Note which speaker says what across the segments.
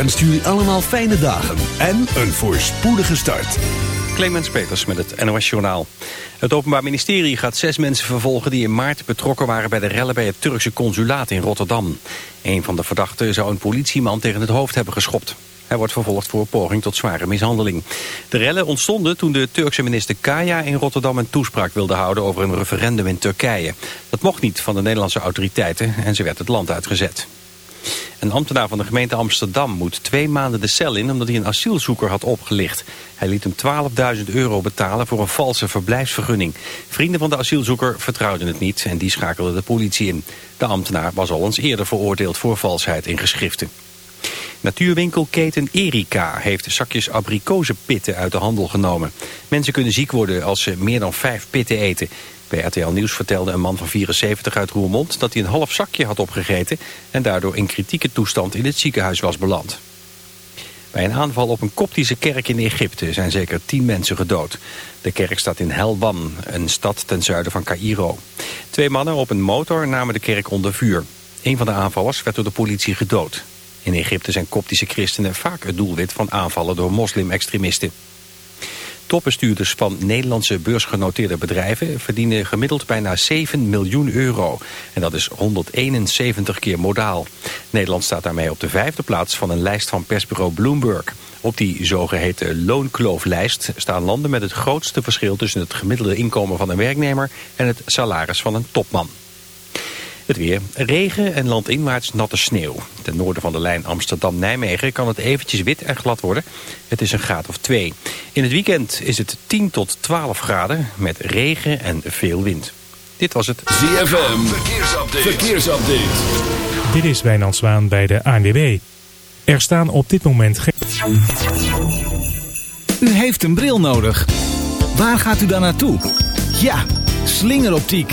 Speaker 1: Wenst jullie allemaal fijne dagen en een voorspoedige start.
Speaker 2: Clemens Peters met het NOS Journaal. Het Openbaar Ministerie gaat zes mensen vervolgen die in maart betrokken waren bij de rellen bij het Turkse consulaat in Rotterdam. Een van de verdachten zou een politieman tegen het hoofd hebben geschopt. Hij wordt vervolgd voor poging tot zware mishandeling. De rellen ontstonden toen de Turkse minister Kaya in Rotterdam een toespraak wilde houden over een referendum in Turkije. Dat mocht niet van de Nederlandse autoriteiten en ze werd het land uitgezet. Een ambtenaar van de gemeente Amsterdam moet twee maanden de cel in... omdat hij een asielzoeker had opgelicht. Hij liet hem 12.000 euro betalen voor een valse verblijfsvergunning. Vrienden van de asielzoeker vertrouwden het niet en die schakelden de politie in. De ambtenaar was al eens eerder veroordeeld voor valsheid in geschriften. Natuurwinkelketen Erika heeft zakjes abrikozenpitten uit de handel genomen. Mensen kunnen ziek worden als ze meer dan vijf pitten eten. Bij RTL Nieuws vertelde een man van 74 uit Roermond dat hij een half zakje had opgegeten en daardoor in kritieke toestand in het ziekenhuis was beland. Bij een aanval op een koptische kerk in Egypte zijn zeker tien mensen gedood. De kerk staat in Helwan, een stad ten zuiden van Cairo. Twee mannen op een motor namen de kerk onder vuur. Een van de aanvallers werd door de politie gedood. In Egypte zijn koptische christenen vaak het doelwit van aanvallen door moslim-extremisten. Topbestuurders van Nederlandse beursgenoteerde bedrijven verdienen gemiddeld bijna 7 miljoen euro. En dat is 171 keer modaal. Nederland staat daarmee op de vijfde plaats van een lijst van persbureau Bloomberg. Op die zogeheten loonklooflijst staan landen met het grootste verschil tussen het gemiddelde inkomen van een werknemer en het salaris van een topman. Het weer. Regen en landinwaarts natte sneeuw. Ten noorden van de lijn Amsterdam-Nijmegen kan het eventjes wit en glad worden. Het is een graad of 2. In het weekend is het 10 tot 12 graden met regen en veel wind. Dit was het
Speaker 1: ZFM. Verkeersupdate. Verkeersupdate.
Speaker 3: Dit is Wijnand Zwaan bij de ANWB. Er staan op dit moment geen...
Speaker 4: U heeft een bril nodig. Waar gaat u dan naartoe? Ja, slingeroptiek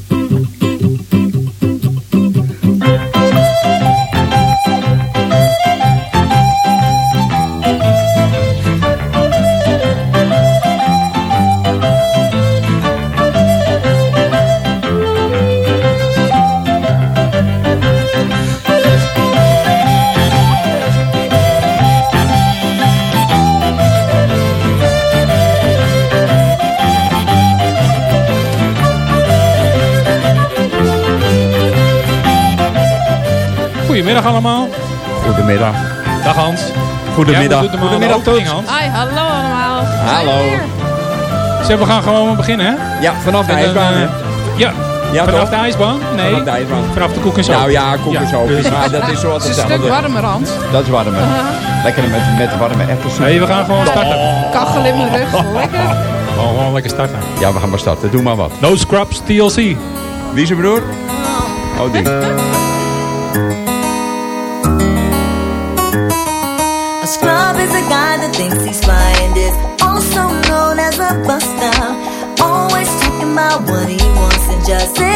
Speaker 3: Goedemiddag allemaal.
Speaker 5: Goedemiddag.
Speaker 3: Dag Hans.
Speaker 5: Goedemiddag.
Speaker 3: Ja, we
Speaker 5: Goedemiddag,
Speaker 3: de opening, Hans.
Speaker 6: Hi, hallo allemaal.
Speaker 5: Hallo.
Speaker 3: Zeg, we gaan gewoon beginnen, hè?
Speaker 5: Ja, vanaf de ijsbaan.
Speaker 3: eh,
Speaker 5: hè?
Speaker 3: Ja,
Speaker 5: Ja,
Speaker 3: vanaf
Speaker 5: toch?
Speaker 3: de ijsbaan? Nee,
Speaker 5: Vanaf de ijsbaan.
Speaker 3: vanaf de koek en zo.
Speaker 5: Nou ja, koek en zo. Maar dat is zo
Speaker 6: Het is een stuk warmer, Hans.
Speaker 5: Dat is warmer. Lekker met, met warme erwtensoep.
Speaker 3: Nee, we gaan gewoon starten.
Speaker 6: Kachel in mijn rug. Lekker.
Speaker 3: Gewoon, gewoon lekker starten.
Speaker 5: Ja, we gaan maar starten. Doe maar wat.
Speaker 3: No Scrubs TLC.
Speaker 5: Wie is je broer? Oh, die.
Speaker 7: thinks he's
Speaker 8: flying is also known as a buster. Always talking
Speaker 9: about
Speaker 8: what he
Speaker 9: wants and just.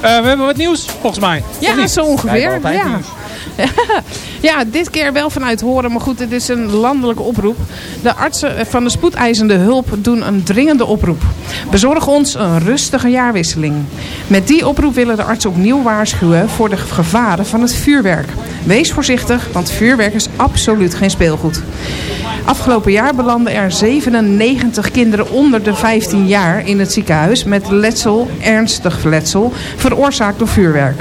Speaker 9: Eh, we hebben wat nieuws, volgens mij.
Speaker 6: Ja, zo ongeveer. Ja. ja, dit keer wel vanuit horen. Maar goed, het is een landelijke oproep. De artsen van de spoedeisende hulp doen een dringende oproep. Bezorg ons een rustige jaarwisseling. Met die oproep willen de artsen opnieuw waarschuwen voor de gevaren van het vuurwerk. Wees voorzichtig, want vuurwerk is absoluut geen speelgoed. Afgelopen jaar belanden er 97 kinderen onder de 15 jaar in het ziekenhuis met letsel, ernstig letsel, veroorzaakt door vuurwerk.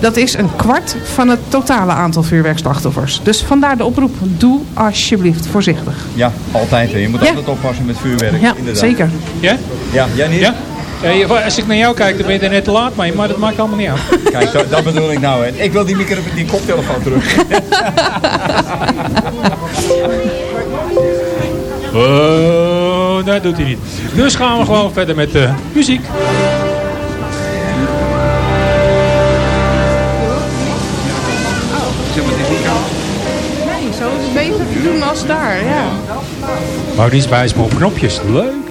Speaker 6: Dat is een kwart van het totale aantal vuurwerkslachtoffers. Dus vandaar de oproep, doe alsjeblieft voorzichtig.
Speaker 5: Ja, altijd. Je moet altijd oppassen met vuurwerk.
Speaker 6: Ja,
Speaker 5: inderdaad.
Speaker 6: zeker.
Speaker 9: Ja?
Speaker 5: Ja, jij niet?
Speaker 9: Ja? Als ik naar jou kijk, dan ben je er net te laat mee, maar dat maakt allemaal niet uit.
Speaker 5: Kijk, dat, bedoel ik nou. Hè. Ik wil die, micro, die koptelefoon terug.
Speaker 9: Oh, dat doet hij niet. Dus gaan we gewoon verder met de muziek.
Speaker 6: Nee, zo is het beter te doen als daar, ja.
Speaker 9: Maar die is bij op knopjes. Leuk.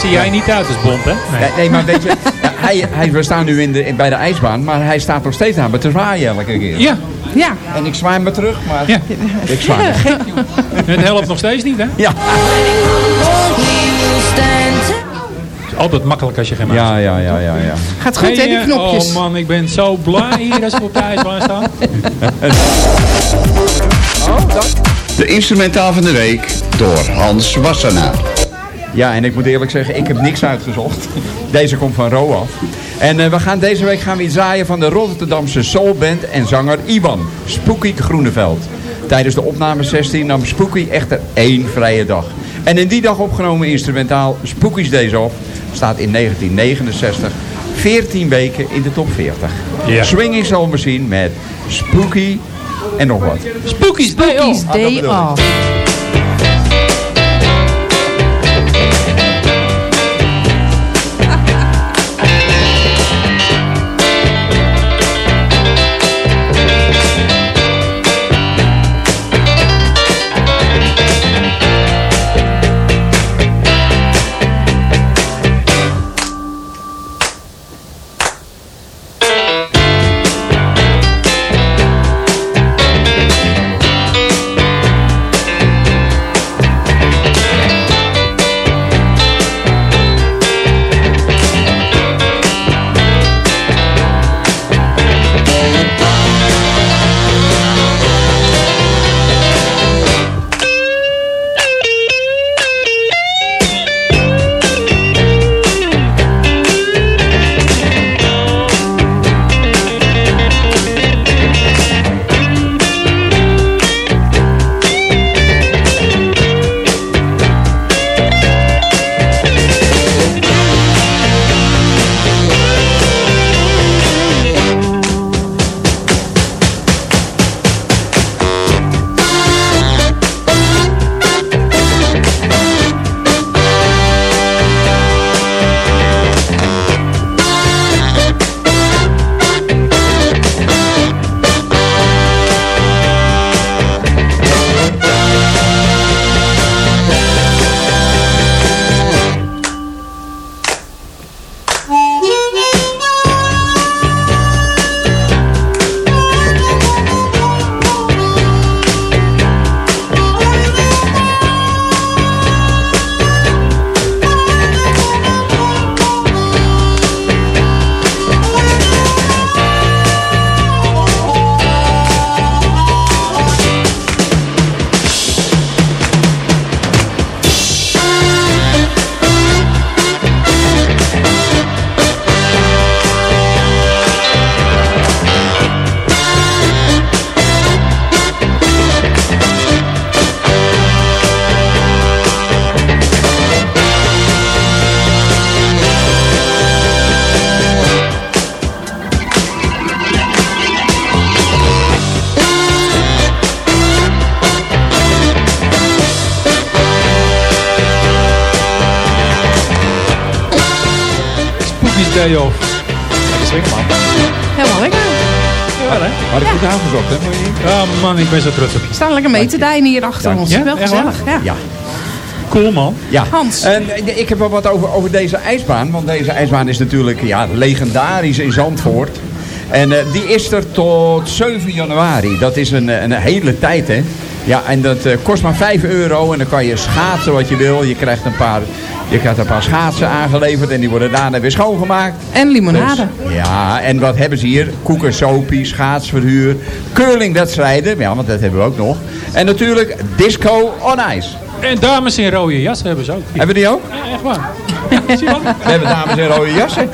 Speaker 10: Zie jij niet uit als Bond, hè?
Speaker 5: Nee, nee maar weet je, hij, hij, we staan nu in de, in, bij de ijsbaan, maar hij staat nog steeds aan me te zwaaien elke keer.
Speaker 10: Ja.
Speaker 6: Ja.
Speaker 5: En ik zwaai me terug, maar
Speaker 10: Ja.
Speaker 5: ik zwaai me.
Speaker 10: Het helpt nog steeds niet, hè?
Speaker 5: Ja.
Speaker 10: Het is altijd makkelijk als je geen maat
Speaker 5: Ja, ja, ja, ja, ja.
Speaker 6: Gaat goed, hè, die
Speaker 10: eh,
Speaker 6: knopjes.
Speaker 10: Oh man, ik ben zo blij hier als we op de ijsbaan staan.
Speaker 11: De instrumentaal van de week door Hans Wassenaar.
Speaker 5: Ja, en ik moet eerlijk zeggen, ik heb niks uitgezocht. Deze komt van Roaf. En eh, we gaan, deze week gaan we iets zaaien van de Rotterdamse soulband en zanger Iwan, Spooky Groeneveld. Tijdens de opname 16 nam Spooky echter één vrije dag. En in die dag opgenomen instrumentaal Spooky's Days Off staat in 1969 14 weken in de top 40.
Speaker 10: Ja.
Speaker 5: Swinging Soul Machine met Spooky en nog wat.
Speaker 10: Spooky's Day
Speaker 6: Spooky's
Speaker 10: Off.
Speaker 6: Day. Off. Staan lekker mee te dijnen hier achter ons.
Speaker 10: Ja,
Speaker 6: Wel gezellig. Ja.
Speaker 5: Ja.
Speaker 10: Cool man.
Speaker 12: Ja.
Speaker 6: Hans.
Speaker 12: En eh, ik heb wel wat over, over deze ijsbaan. Want deze ijsbaan is natuurlijk ja, legendarisch in Zandvoort. En eh, die is er tot 7 januari. Dat is een, eh, een hele tijd, hè. Ja, en dat eh, kost maar 5 euro. En dan kan je schaatsen wat je wil. Je krijgt een paar, je krijgt een paar schaatsen aangeleverd. En die worden daarna weer schoongemaakt.
Speaker 6: En limonade.
Speaker 12: Dus, ja, en wat hebben ze hier? Koekersopie, schaatsverhuur, curlingwedstrijden. Ja, want dat hebben we ook nog. En natuurlijk disco on ice.
Speaker 10: En dames in rode jassen hebben ze ook.
Speaker 12: Hebben die ook?
Speaker 10: Ja, echt waar. Ja, zie je wat?
Speaker 12: We hebben dames in rode jassen.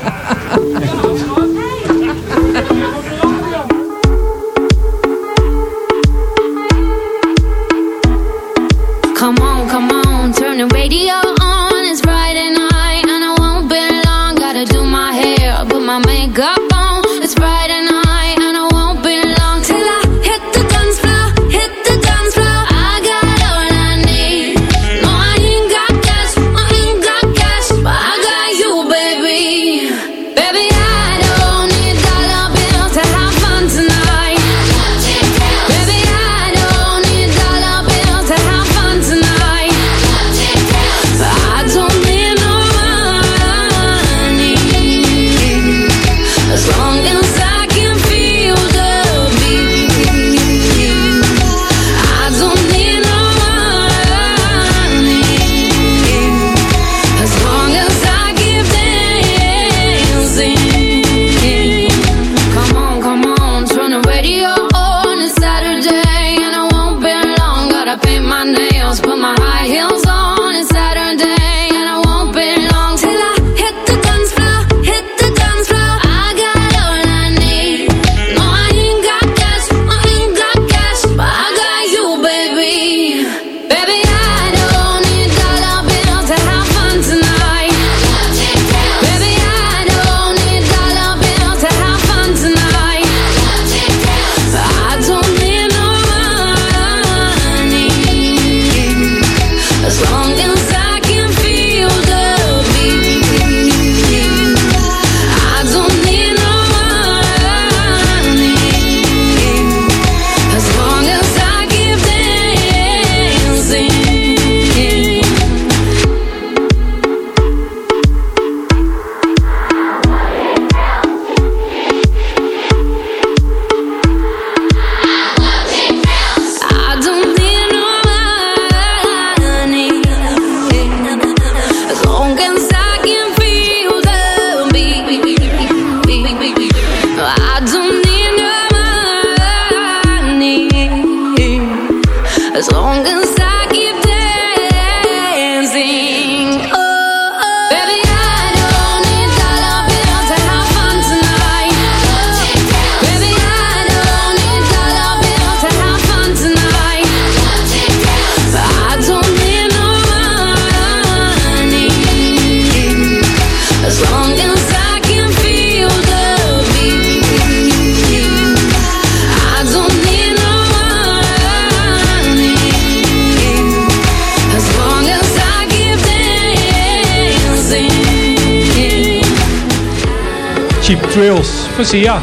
Speaker 10: Sia.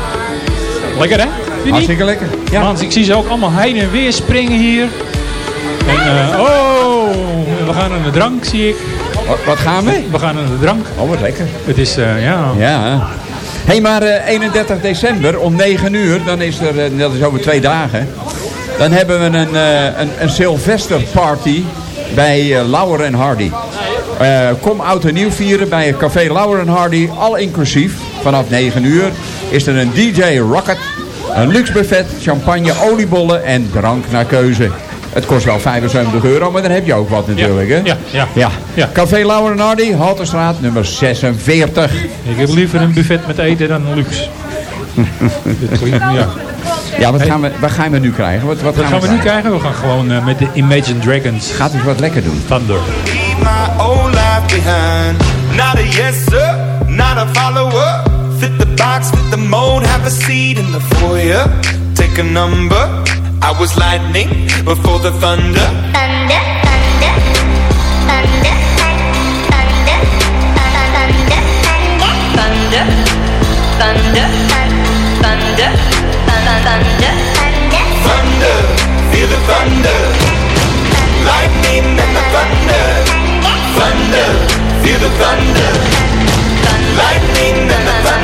Speaker 10: Lekker hè?
Speaker 12: Hartstikke lekker. Ja.
Speaker 10: Mans, ik zie ze ook allemaal heen en weer springen hier. En, eh, oh, we gaan aan de drank, zie ik.
Speaker 12: Wat, wat gaan we?
Speaker 10: We gaan aan de drank.
Speaker 12: Oh, wat lekker.
Speaker 10: Het is, eh, ja...
Speaker 12: Ja. Hé, hey, maar eh, 31 december om 9 uur, dan is er, eh, dat is over twee dagen, dan hebben we een, eh, een, een Sylvester party bij eh, Lauer en Hardy. Eh, kom oud en nieuw vieren bij het café Lauer en Hardy, al inclusief. Vanaf 9 uur is er een DJ Rocket, een luxe buffet, champagne, oliebollen en drank naar keuze. Het kost wel 75 euro, maar dan heb je ook wat natuurlijk. hè?
Speaker 10: ja, ja.
Speaker 12: ja.
Speaker 10: Ja.
Speaker 12: Café Lauer en Hardy, Halterstraat, nummer 46.
Speaker 10: Ik heb liever een buffet met eten dan een luxe. Ja.
Speaker 12: Ja, wat gaan we, wat gaan we nu krijgen? Wat, wat
Speaker 10: Wat gaan we nu krijgen? We gaan gewoon eh, met de Imagine Dragons.
Speaker 12: Gaat eens wat lekker doen.
Speaker 10: Thunder.
Speaker 13: my old life behind. Not a yes, sir, not a follower. Fit the box, fit the mold, have a seat in the foyer. Take a number. I was lightning before the thunder.
Speaker 14: Thunder, thunder, thunder, thunder, thunder, thunder, thunder, thunder, thunder,
Speaker 13: Thunder, thunder. feel the thunder. Lightning and the thunder. Thunder. Feel the thunder. Lightning and the thunder.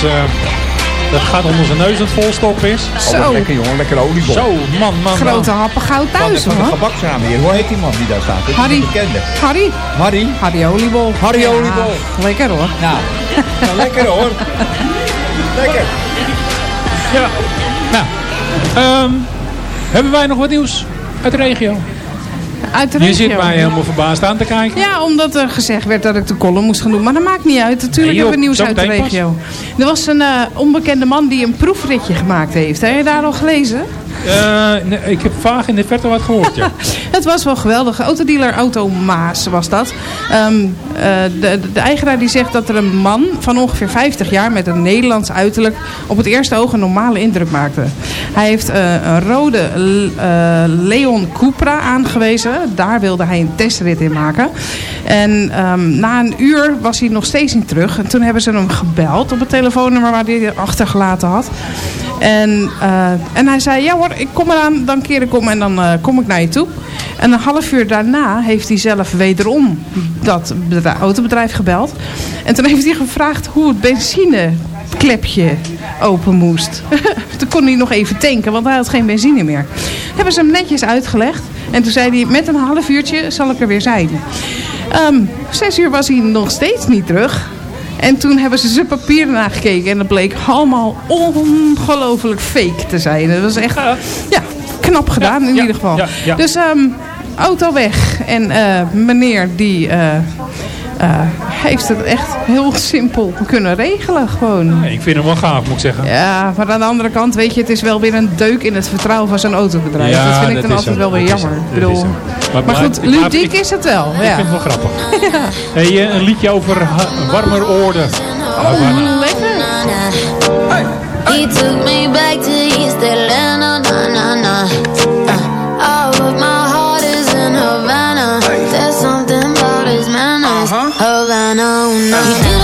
Speaker 10: terwijl Hans eh, dat gaat onder zijn neus het volstoppen is.
Speaker 6: Zo. wat lekker,
Speaker 5: jongen, lekker oliebol.
Speaker 10: Zo, man, man,
Speaker 6: Grote
Speaker 10: man.
Speaker 6: happen goud
Speaker 5: Van de,
Speaker 6: thuis
Speaker 5: van de
Speaker 6: hoor.
Speaker 5: gebaksraam hier. Hoe heet die man die daar staat? Dat
Speaker 6: Harry.
Speaker 5: bekende.
Speaker 6: Harry.
Speaker 5: Harry.
Speaker 6: Harry Oliebol.
Speaker 5: Harry
Speaker 6: Ja,
Speaker 5: Oliebol.
Speaker 6: Lekker hoor.
Speaker 5: Nou, nou lekker hoor. Lekker.
Speaker 10: Ja. Nou, ehm, hebben wij nog wat nieuws uit de regio?
Speaker 6: Uit de
Speaker 10: Je zit mij helemaal verbaasd aan te kijken.
Speaker 6: Ja, omdat er gezegd werd dat ik de column moest gaan doen. Maar dat maakt niet uit. Natuurlijk
Speaker 10: Nee,
Speaker 6: hebben we nieuws uit de
Speaker 10: pas.
Speaker 6: regio. Er was een eh, onbekende man die een proefritje gemaakt heeft. Heb je daar al gelezen?
Speaker 10: Eh, nee, ik heb vaag in de verte wat gehoord, ja.
Speaker 6: Het was wel geweldig. Autodealer Auto Maas was dat. Ehm, eh, de, de eigenaar die zegt dat er een man van ongeveer 50 jaar met een Nederlands uiterlijk op het eerste oog een normale indruk maakte. Hij heeft eh, een rode eh, Leon Cupra aangewezen. Daar wilde hij een testrit in maken. En ehm, na een uur was hij nog steeds niet terug. En toen hebben ze hem gebeld op het telefoonnummer waar hij achtergelaten had. En, eh, en hij zei, ja hoor, ik kom eraan, dan keer ik om en dan eh, kom ik naar je toe. En een half uur daarna heeft hij zelf wederom dat bedra- autobedrijf gebeld. En toen heeft hij gevraagd hoe het benzineklepje open moest. toen kon hij nog even tanken, want hij had geen benzine meer. Hebben ze hem netjes uitgelegd. En toen zei hij, met een half uurtje zal ik er weer zijn. Ehm, zes uur was hij nog steeds niet terug. En toen hebben ze zijn papieren nagekeken. En dat bleek allemaal ongelooflijk fake te zijn. Dat was echt ja, knap gedaan in
Speaker 10: ja,
Speaker 6: ieder geval. Dus ehm, auto weg. En eh, meneer die eh, eh, heeft het echt heel simpel kunnen regelen gewoon.
Speaker 10: Nee, ik vind hem wel gaaf, moet ik zeggen.
Speaker 6: Ja, maar aan de andere kant, weet je, het is wel weer een deuk in het vertrouwen van zo'n autobedrijf.
Speaker 10: Ja,
Speaker 6: dat vind ik
Speaker 10: dat
Speaker 6: dan altijd
Speaker 10: zo,
Speaker 6: wel weer jammer. Ik bedoel, maar,
Speaker 10: Maar-
Speaker 6: goed,
Speaker 10: maar-
Speaker 6: ludiek
Speaker 10: ik-
Speaker 6: is het wel.
Speaker 10: Ik
Speaker 6: Ja.
Speaker 10: vind het wel grappig. Hey, een liedje over warmer oorden.
Speaker 6: Oh, lekker.
Speaker 7: He took me back to
Speaker 15: no. You do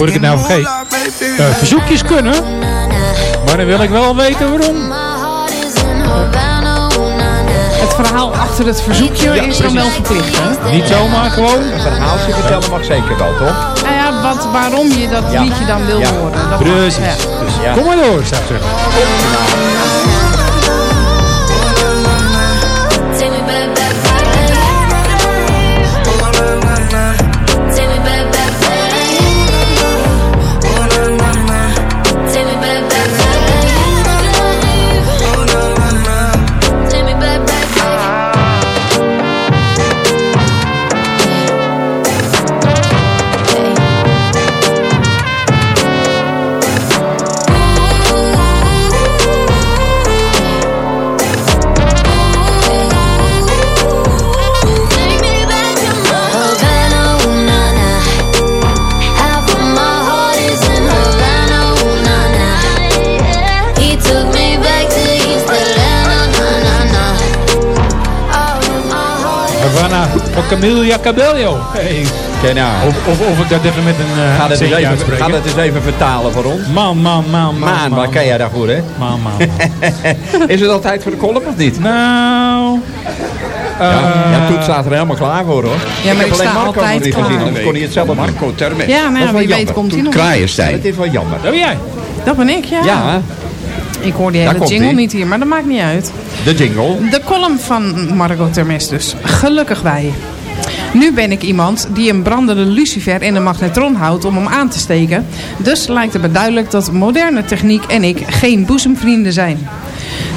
Speaker 10: Word ik het nou vergeten? Eh, verzoekjes kunnen. Maar dan wil ik wel weten waarom.
Speaker 6: Het verhaal achter het verzoekje is dan wel verplicht, hè?
Speaker 10: Niet zomaar gewoon.
Speaker 5: Een verhaaltje vertellen mag zeker wel, toch?
Speaker 6: Nou ja, wat, waarom je dat
Speaker 5: Ja.
Speaker 6: liedje dan wil
Speaker 5: Ja.
Speaker 6: horen. Dat mag,
Speaker 10: Precies.
Speaker 6: ja.
Speaker 10: Dus
Speaker 5: Ja.
Speaker 10: Kom maar door, zou ik zeggen. Camilla Cabello. Hey.
Speaker 5: Nou.
Speaker 10: Of, of, of ik dat even met een uh,
Speaker 5: Ga dat, eens even, ga dat eens even vertalen voor ons.
Speaker 10: Man, man, man, man.
Speaker 5: Maan, waar ken jij daar goed, hè?
Speaker 10: Man, man.
Speaker 5: Is het al tijd voor de column of niet?
Speaker 10: Nou...
Speaker 5: Ja,
Speaker 10: eh,
Speaker 5: ja, Toet staat er helemaal klaar voor, hoor.
Speaker 6: Ja, maar
Speaker 5: heb
Speaker 6: ik sta
Speaker 5: alleen Marco nog
Speaker 6: altijd
Speaker 5: niet
Speaker 6: klaar.
Speaker 5: gezien, anders kon hij het zelf maken.
Speaker 11: Marco Termes.
Speaker 6: Ja,
Speaker 5: Dat
Speaker 6: ja, wie weet komt hij nog.
Speaker 5: Ja,
Speaker 11: Kraaienstein.
Speaker 5: dat is wel jammer.
Speaker 10: Dat ben jij.
Speaker 6: Dat ben ik, ja.
Speaker 5: Ja,
Speaker 6: Ik hoor die hele jingle
Speaker 5: ie.
Speaker 6: niet hier, maar dat maakt niet uit.
Speaker 5: de jingle.
Speaker 6: De column van Margot Termes dus. Gelukkig wij. Nu ben ik iemand die een brandende lucifer in een magnetron houdt om hem aan te steken. Dus lijkt het me duidelijk dat moderne techniek en ik geen boezemvrienden zijn.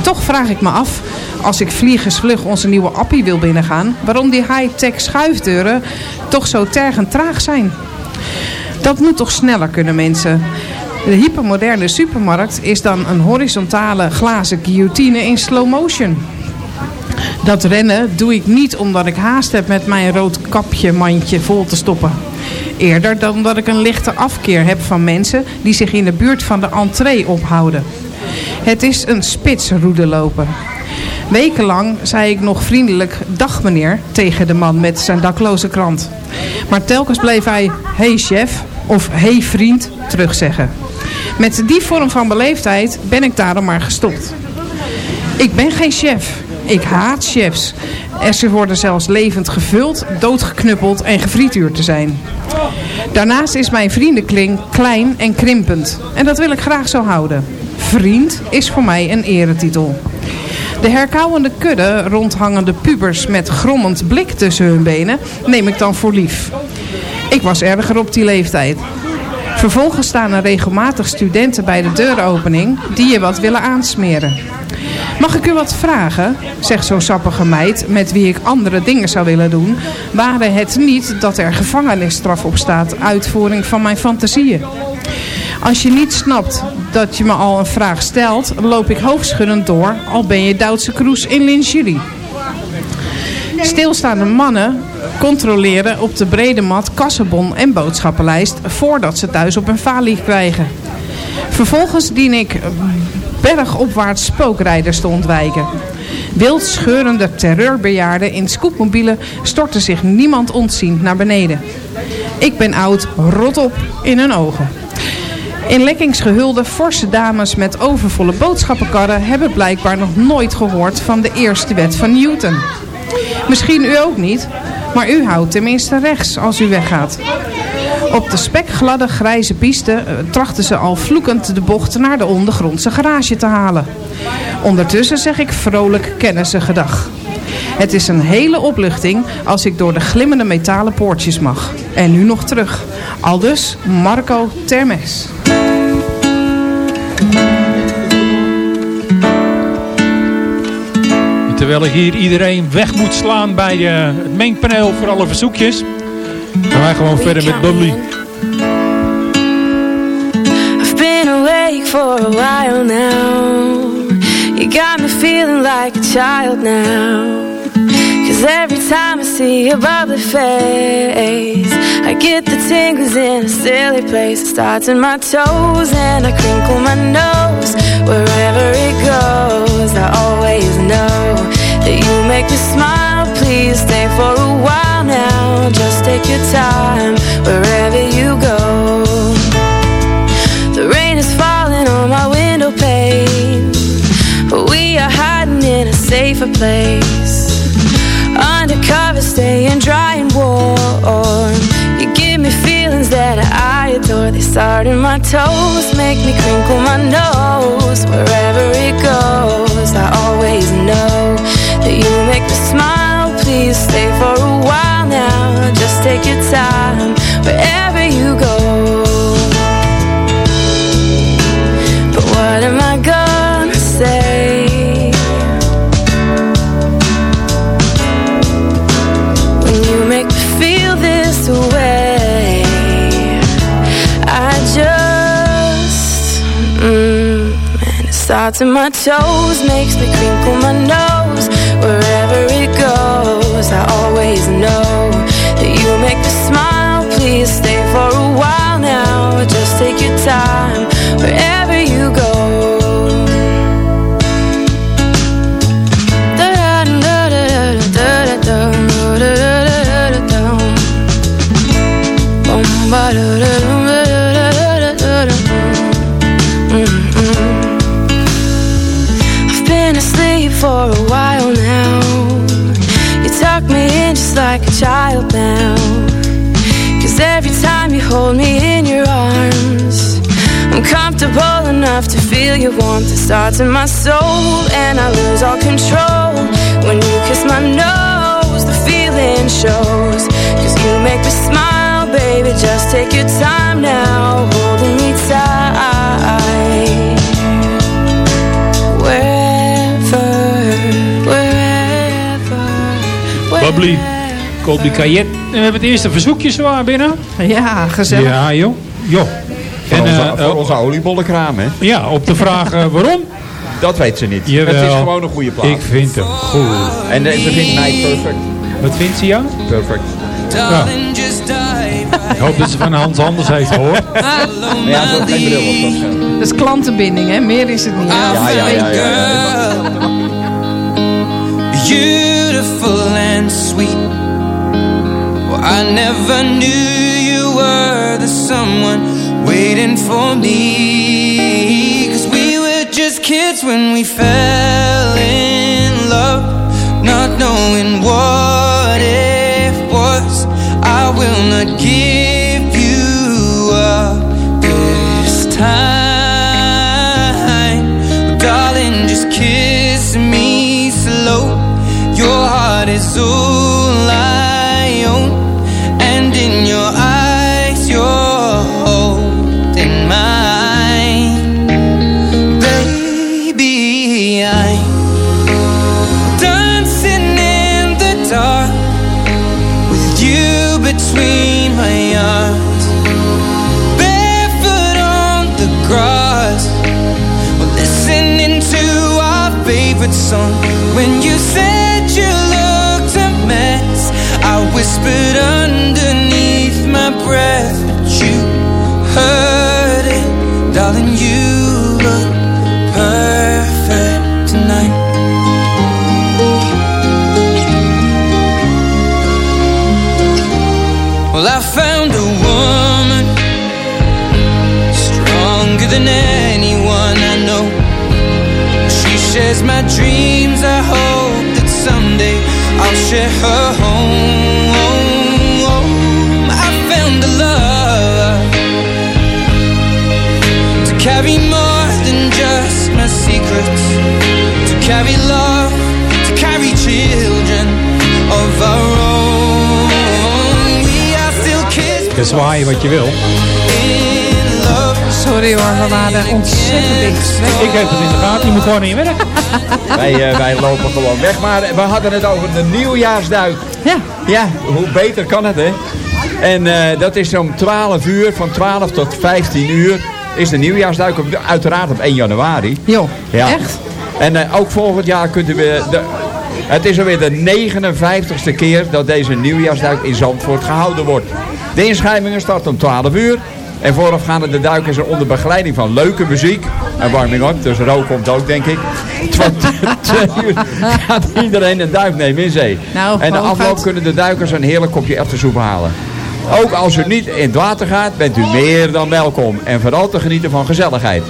Speaker 6: Toch vraag ik me af, als ik vliegensvlug onze nieuwe appie wil binnengaan... waarom die high-tech schuifdeuren toch zo tergend traag zijn. Dat moet toch sneller kunnen, mensen. De hypermoderne supermarkt is dan een horizontale glazen guillotine in slow motion. Dat rennen doe ik niet omdat ik haast heb met mijn rood kapje mandje vol te stoppen. Eerder dan dat ik een lichte afkeer heb van mensen die zich in de buurt van de entree ophouden. Het is een spitsroede lopen. Wekenlang zei ik nog vriendelijk dag meneer tegen de man met zijn dakloze krant. Maar telkens bleef hij hey chef of hey vriend terugzeggen. Met die vorm van beleefdheid ben ik daarom maar gestopt. Ik ben geen chef. Ik haat chefs. En ze worden zelfs levend gevuld, doodgeknuppeld en gefrituurd te zijn. Daarnaast is mijn vriendenkring klein en krimpend. En dat wil ik graag zo houden. Vriend is voor mij een eretitel. De herkauwende kudde rondhangende pubers met grommend blik tussen hun benen neem ik dan voor lief. Ik was erger op die leeftijd. Vervolgens staan er regelmatig studenten bij de deuropening die je wat willen aansmeren. Mag ik u wat vragen, zegt zo'n sappige meid met wie ik andere dingen zou willen doen, waren het niet dat er gevangenisstraf op staat, uitvoering van mijn fantasieën. Als je niet snapt dat je me al een vraag stelt, loop ik hoofdschuddend door, al ben je Duitse kroes in lingerie. Stilstaande mannen controleren op de brede mat kassenbon en boodschappenlijst voordat ze thuis op hun falie krijgen. Vervolgens dien ik bergopwaarts spookrijders te ontwijken. Wild scheurende terreurbejaarden in scootmobielen storten zich niemand ontziend naar beneden. Ik ben oud, rot op in hun ogen. In leggings gehulde forse dames met overvolle boodschappenkarren hebben blijkbaar nog nooit gehoord van de eerste wet van Newton. Misschien u ook niet, maar u houdt tenminste rechts als u weggaat. Op de spekgladde grijze piste eh, trachten ze al vloekend de bocht naar de ondergrondse garage te halen. Ondertussen zeg ik vrolijk kennissen gedag. Het is een hele opluchting als ik door de glimmende metalen poortjes mag. En nu nog terug. Aldus Marco Termes.
Speaker 10: Terwijl hier iedereen weg moet slaan bij eh, het mengpaneel voor alle verzoekjes. Wij gewoon verder met Bubbly.
Speaker 16: I've been awake for a while now. You got me feeling like a child now. Cause every time I see your bubbly face, I get the tingles in a silly place. It starts in my toes and I crinkle my nose. Wherever it goes, I always know you make me smile. Please stay for a while now. Just take your time wherever you go. The rain is falling on my window pane. But we are hiding in a safer place. Undercover, staying dry and warm. You give me feelings that I adore. They start in my toes, make me crinkle my nose. Wherever it goes, I always know you make me smile. Please stay for a while now. Just take your time wherever you go. But what am I gonna say? When you make me feel this way, I just, mm, and it starts in my toes, makes me crinkle my nose. Wherever it goes, I always know that you make me smile. Please stay for a while now. Just take your time like a child now. Cause every time you hold me in your arms, I'm comfortable enough to feel your warmth. It starts in my soul, and I lose all control. When you kiss my nose, the feeling shows. Cause you make me smile, baby. Just take your time now, holding me tight. Wherever, wherever,
Speaker 10: Bubbly. Colby Kajet. En we hebben het eerste verzoekje zwaar binnen.
Speaker 6: Ja, gezellig.
Speaker 10: Ja, joh. joh.
Speaker 5: Voor,
Speaker 10: En,
Speaker 5: onze,
Speaker 10: eh,
Speaker 5: voor onze oliebollenkraam, hè?
Speaker 10: Ja, op de vraag eh, waarom?
Speaker 5: Dat weet ze niet.
Speaker 10: Jawel.
Speaker 5: Het is gewoon een goede plaat.
Speaker 10: Ik vind hem goed.
Speaker 5: En eh, ze vindt mij perfect.
Speaker 10: Wat vindt ze jou?
Speaker 5: Perfect.
Speaker 10: Ja. Ik hoop dat ze van Hans Anders heeft gehoord.
Speaker 5: Maar ja, ze geen bril op, dat.
Speaker 6: Dat is klantenbinding, hè? Meer is het niet.
Speaker 5: Ja, ja, ja. ja, ja.
Speaker 17: beautiful and sweet. I never knew you were the someone waiting for me. Cause we were just kids when we fell in love, not knowing what it was. I will not give you up this time. Darling, just kiss me slow. Your heart is all favorite song. When you said you looked a mess, I whispered underneath my breath, but you heard shares my dreams. I hope that someday I'll share her home. I found a love to carry more than just my secrets, to carry love, to carry children of our own. We are still kids.
Speaker 10: Je zwaaien wat je wil.
Speaker 6: Sorry hoor, we waren ontzettend dicht.
Speaker 10: Ik heb het in de gaten, je moet gewoon in je werk.
Speaker 5: wij, eh, wij lopen gewoon weg. Maar we hadden het over de nieuwjaarsduik.
Speaker 6: Ja.
Speaker 5: Ja, hoe beter kan het, hè? En eh, dat is om 12 uur, van 12 tot 15 uur, is de nieuwjaarsduik. Op, uiteraard op 1 januari.
Speaker 6: Jo,
Speaker 5: Ja.
Speaker 6: echt?
Speaker 5: En eh, ook volgend jaar kunt u weer... De, het is alweer de 59ste keer dat deze nieuwjaarsduik in Zandvoort gehouden wordt. De inschrijvingen starten om 12 uur. En voorafgaande de duik is er onder begeleiding van leuke muziek en warming up. Dus rook komt ook, denk ik. Tot twee uur gaat iedereen een duik nemen in zee.
Speaker 6: Nou,
Speaker 5: en de afloop kunnen de duikers een heerlijk kopje erwtensoep halen. Ook als u niet in het water gaat, bent u meer dan welkom. En vooral te genieten van gezelligheid.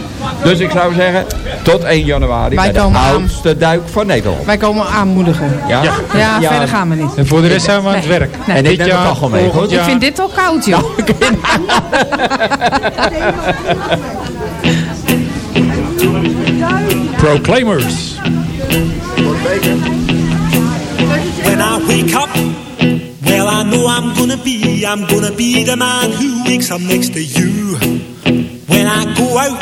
Speaker 5: Dus ik zou zeggen, tot 1 januari
Speaker 6: Wij
Speaker 5: bij de
Speaker 6: aan.
Speaker 5: oudste duik van Nederland.
Speaker 6: Wij komen aanmoedigen.
Speaker 5: Ja?
Speaker 6: Ja,
Speaker 5: Ja.
Speaker 6: verder gaan we niet.
Speaker 10: En voor de rest zijn we aan het werk.
Speaker 6: Nee.
Speaker 5: En ik
Speaker 10: Dit
Speaker 5: de
Speaker 10: jaar,
Speaker 5: kachel mee, goed?
Speaker 6: Ik vind dit al koud, joh.
Speaker 10: Proclaimers.
Speaker 18: When I wake up, well, I know I'm gonna be, I'm gonna be the man who wakes up next to you. When I go out,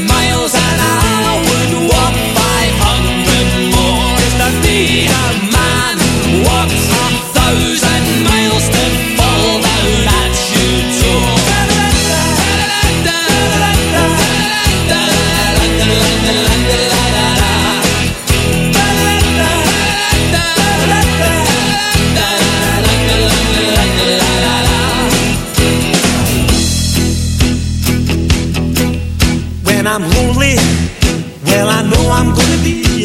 Speaker 18: just to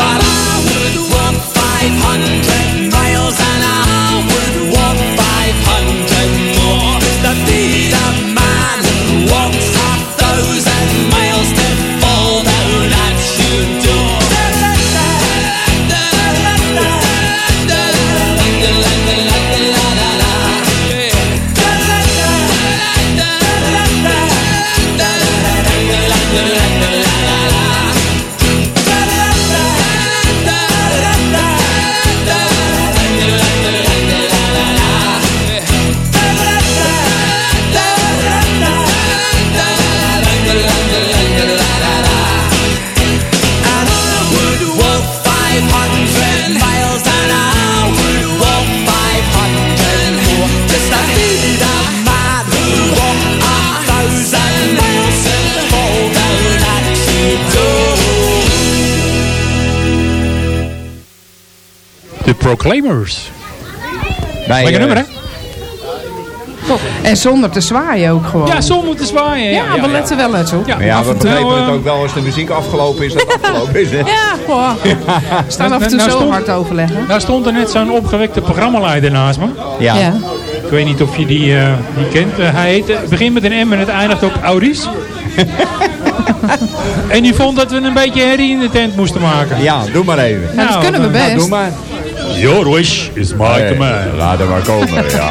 Speaker 10: parar. Proclaimers.
Speaker 5: Wij,
Speaker 10: Lekker
Speaker 5: eh,
Speaker 10: nummer, hè?
Speaker 6: En zonder te zwaaien ook gewoon.
Speaker 10: Ja, zonder te zwaaien.
Speaker 6: Ja, we letten wel eens op.
Speaker 5: Ja, we
Speaker 10: en toe,
Speaker 5: begrijpen het
Speaker 10: eh,
Speaker 5: ook wel als de muziek afgelopen is, dat afgelopen is. Hè?
Speaker 6: Ja, goh. We staan af en toe
Speaker 10: Nou
Speaker 6: zo
Speaker 10: stond-
Speaker 6: hard overleggen.
Speaker 10: Daar stond er net zo'n opgewekte programmaleider naast me.
Speaker 5: Ja.
Speaker 6: Ja.
Speaker 10: Ik weet niet of je die, eh, die kent. Hij heet, het begint met een M en het eindigt op Auris. en die vond dat we een beetje herrie in de tent moesten maken.
Speaker 5: Ja, doe maar even.
Speaker 6: Nou, dat kunnen we best.
Speaker 5: Nou, doe maar.
Speaker 10: Your wish is my command.
Speaker 5: laat hem maar komen, ja.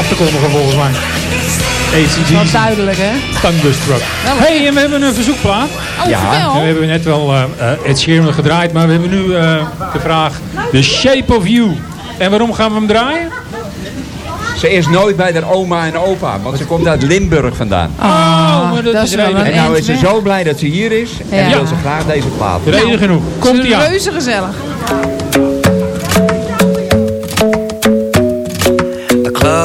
Speaker 10: Af te kondigen volgens mij. ACG.
Speaker 6: Wat duidelijk, hè?
Speaker 10: Thunderstruck. hey, en we hebben een verzoekplaat.
Speaker 6: Oh, vertel.
Speaker 10: We hebben net wel eh eh, Ed Sheeran gedraaid, maar we hebben nu eh, de vraag The Shape of You. En waarom gaan we hem draaien?
Speaker 5: Ze is nooit bij haar oma en opa, want ze komt uit Limburg vandaan.
Speaker 10: Oh, maar dat,
Speaker 6: dat
Speaker 10: is
Speaker 6: wel
Speaker 5: En nou is ze zo blij dat ze hier is en
Speaker 6: Ja.
Speaker 5: wil ze graag deze plaat.
Speaker 10: Reden genoeg. Komt ie aan.
Speaker 6: Reuze gezellig.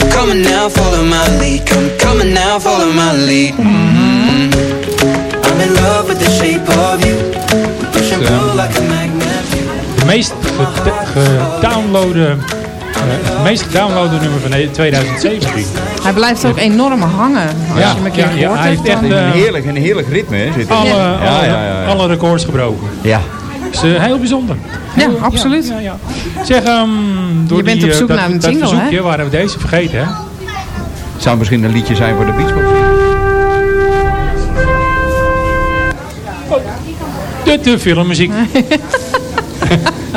Speaker 17: Come on now, follow my lead. Come, come on now, follow my lead. Mhm. I'm in love with the shape of you. We push and pull like a magnet.
Speaker 10: De meest ged- gedownloade, eh, het meest gedownloade nummer van 2017.
Speaker 6: Hij blijft ook enorm hangen. Als
Speaker 10: Ja,
Speaker 6: je hem een keer
Speaker 10: ja, ja, hij heeft echt, eh,
Speaker 5: Een heerlijk, een heerlijk ritme hè, zit.
Speaker 10: Alle,
Speaker 5: ja,
Speaker 10: alle,
Speaker 5: ja, ja, ja.
Speaker 10: alle records gebroken.
Speaker 5: Ja.
Speaker 10: Is eh, heel bijzonder.
Speaker 6: Ja, absoluut.
Speaker 10: Ja, ja, Zeg, ehm, door
Speaker 6: Je bent
Speaker 10: die,
Speaker 6: op
Speaker 10: eh,
Speaker 6: zoek
Speaker 10: dat,
Speaker 6: naar een
Speaker 10: dat
Speaker 6: jingle,
Speaker 10: verzoekje
Speaker 6: hè?
Speaker 10: waren we deze vergeten, hè?
Speaker 5: Het zou misschien een liedje zijn voor de Beach Boys.
Speaker 10: De, de filmmuziek.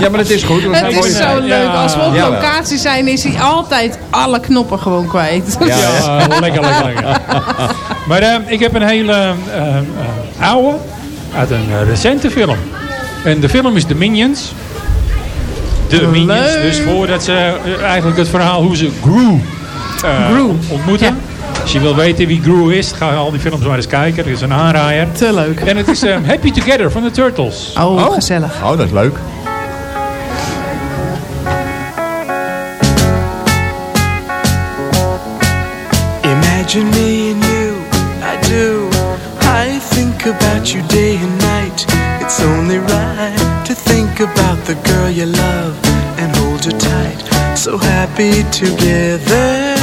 Speaker 5: Ja, maar het is goed.
Speaker 6: Het is zo leuk. Als we op
Speaker 5: Ja.
Speaker 6: locatie zijn, is hij altijd alle knoppen gewoon kwijt.
Speaker 10: Ja, ja, lekker, lekker, lekker. Maar eh, ik heb een hele oude, uit een recente film. En de film is The Minions. De Minions, dus voordat ze eh, eigenlijk het verhaal hoe ze Gru, eh,
Speaker 6: Gru.
Speaker 10: ontmoeten. Als je wil weten wie Gru is, ga al die films maar eens kijken. Er is een aanraaier.
Speaker 6: Te leuk.
Speaker 10: En het is eh, Happy Together van de Turtles.
Speaker 6: Oh, gezellig.
Speaker 5: Oh, dat is leuk.
Speaker 19: Imagine me and you, I do. I think about you the girl you love and hold her tight. So happy together.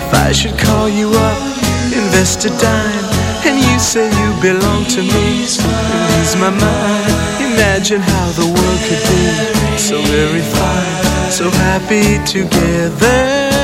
Speaker 19: If I should call you up, invest a dime, and you say you belong to me, lose my mind. Imagine how the world could be so very fine, so happy together.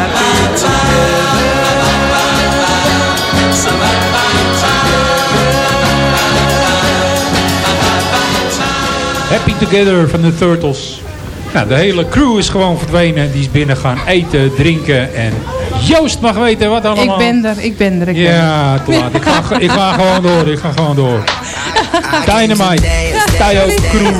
Speaker 19: Happy
Speaker 10: Together van de Turtles. Nou, de hele crew is gewoon verdwenen. Die is binnen gaan eten, drinken. En Joost mag weten wat allemaal.
Speaker 6: Ik ben er, ik ben er, ik ben
Speaker 10: Ja,
Speaker 6: er.
Speaker 10: te laat. Ik ga, ik ga gewoon door. Ik ga gewoon door. Dynamite. Tayo Crew.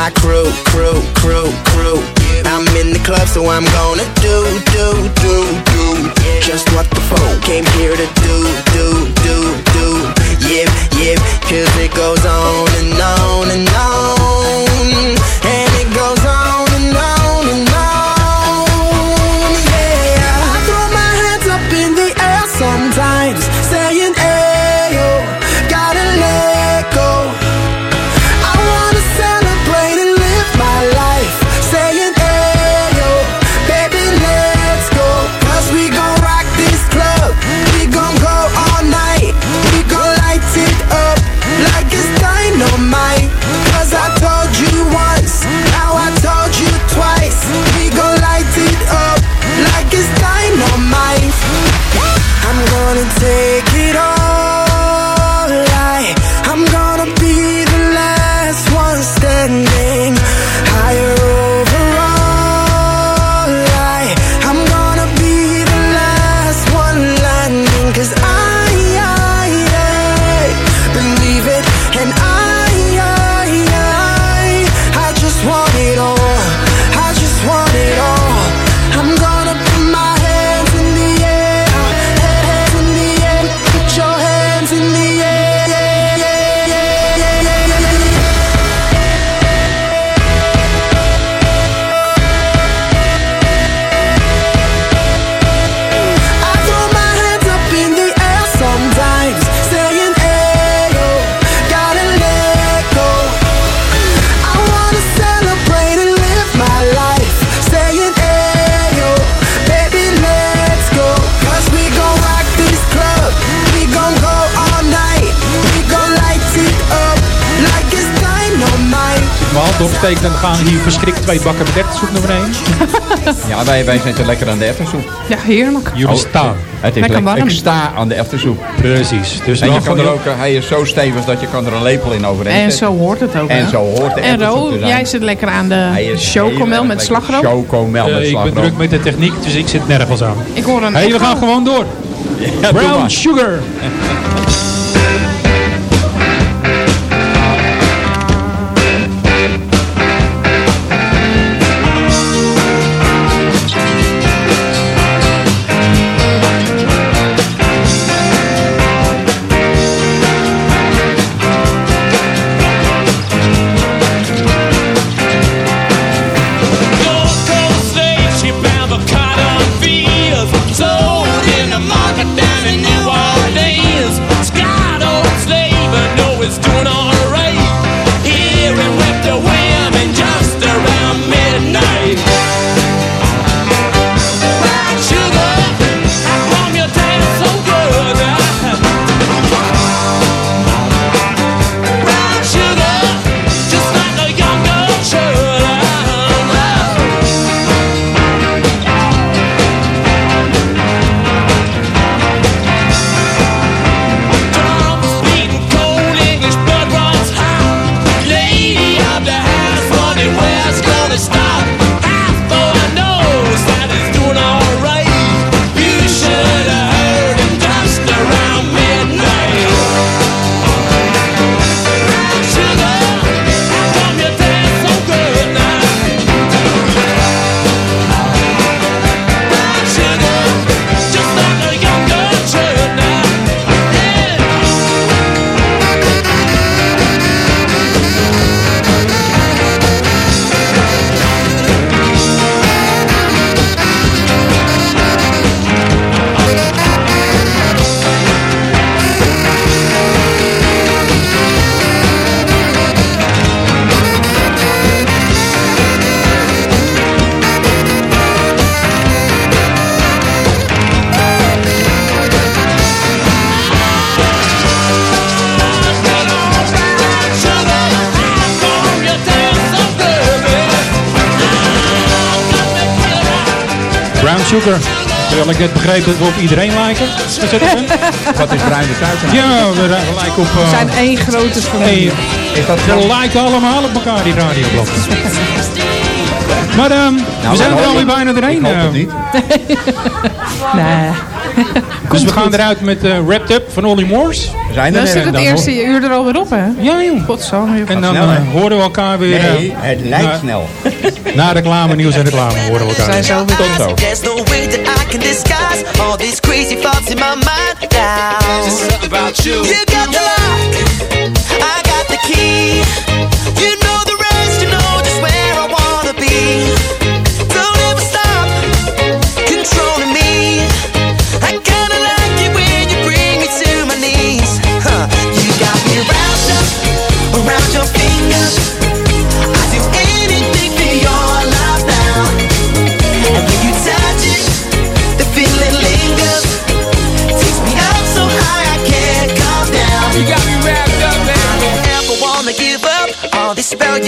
Speaker 20: my crew, crew, crew, crew. I'm in the club, so I'm gonna do, do, do, do. Just what the folk came here to do, do, do, do. Yeah, yeah, cause it goes
Speaker 10: hier verschrikt twee bakken met erwtensoep naar beneden.
Speaker 5: Ja, wij, wij zitten lekker aan de erwtensoep.
Speaker 6: Ja, heerlijk.
Speaker 10: Jullie
Speaker 5: Oh,
Speaker 10: staan.
Speaker 5: Het is
Speaker 6: Lekker
Speaker 5: lekker.
Speaker 6: warm.
Speaker 5: Ik sta aan de erwtensoep.
Speaker 10: Precies. Dus
Speaker 5: en je kan er ook, eh, hij is zo stevig dat je kan er een lepel in overheen
Speaker 6: En zo hoort het ook.
Speaker 5: En zo hoort de
Speaker 6: En Ro,
Speaker 5: te zijn.
Speaker 6: jij zit lekker aan
Speaker 5: Hij
Speaker 6: de
Speaker 5: is
Speaker 6: chocomel met slagroom.
Speaker 5: Chocomel
Speaker 10: Eh,
Speaker 5: met
Speaker 10: ik ben
Speaker 5: slagroom.
Speaker 10: druk met de techniek, dus ik zit nergens aan.
Speaker 6: Ik hoor een
Speaker 10: Hé, we gaan gewoon door. Brown. Sugar. Begreep dat we op iedereen lijken. Is dat het?
Speaker 5: Wat is bruine nou?
Speaker 10: Ja, we ri- lijken op... eh,
Speaker 6: We zijn één grote familie.
Speaker 10: Is dat Ze lijken allemaal op elkaar, die radioblokken. maar ehm, we zijn er
Speaker 5: Nou,
Speaker 10: alweer bijna doorheen.
Speaker 5: ik hoop het
Speaker 10: eh.
Speaker 5: niet.
Speaker 6: nee.
Speaker 10: Dus we gaan eruit met eh Wrapped Up van Olly Moors.
Speaker 5: We zijn
Speaker 6: Dan zit het eerste uur er alweer op, hè?
Speaker 10: Ja, joh.
Speaker 6: Godsamme.
Speaker 10: En dan eh, horen we elkaar weer...
Speaker 5: Nee,
Speaker 10: eh,
Speaker 5: het lijkt snel.
Speaker 10: Na reclame, nieuws en reclame horen we elkaar
Speaker 6: Zijn
Speaker 10: weer.
Speaker 6: zo weer
Speaker 10: Tot zo.
Speaker 20: There's can disguise all these crazy thoughts in my mind now.
Speaker 18: Just something about you.
Speaker 20: You got the lock, I got the key.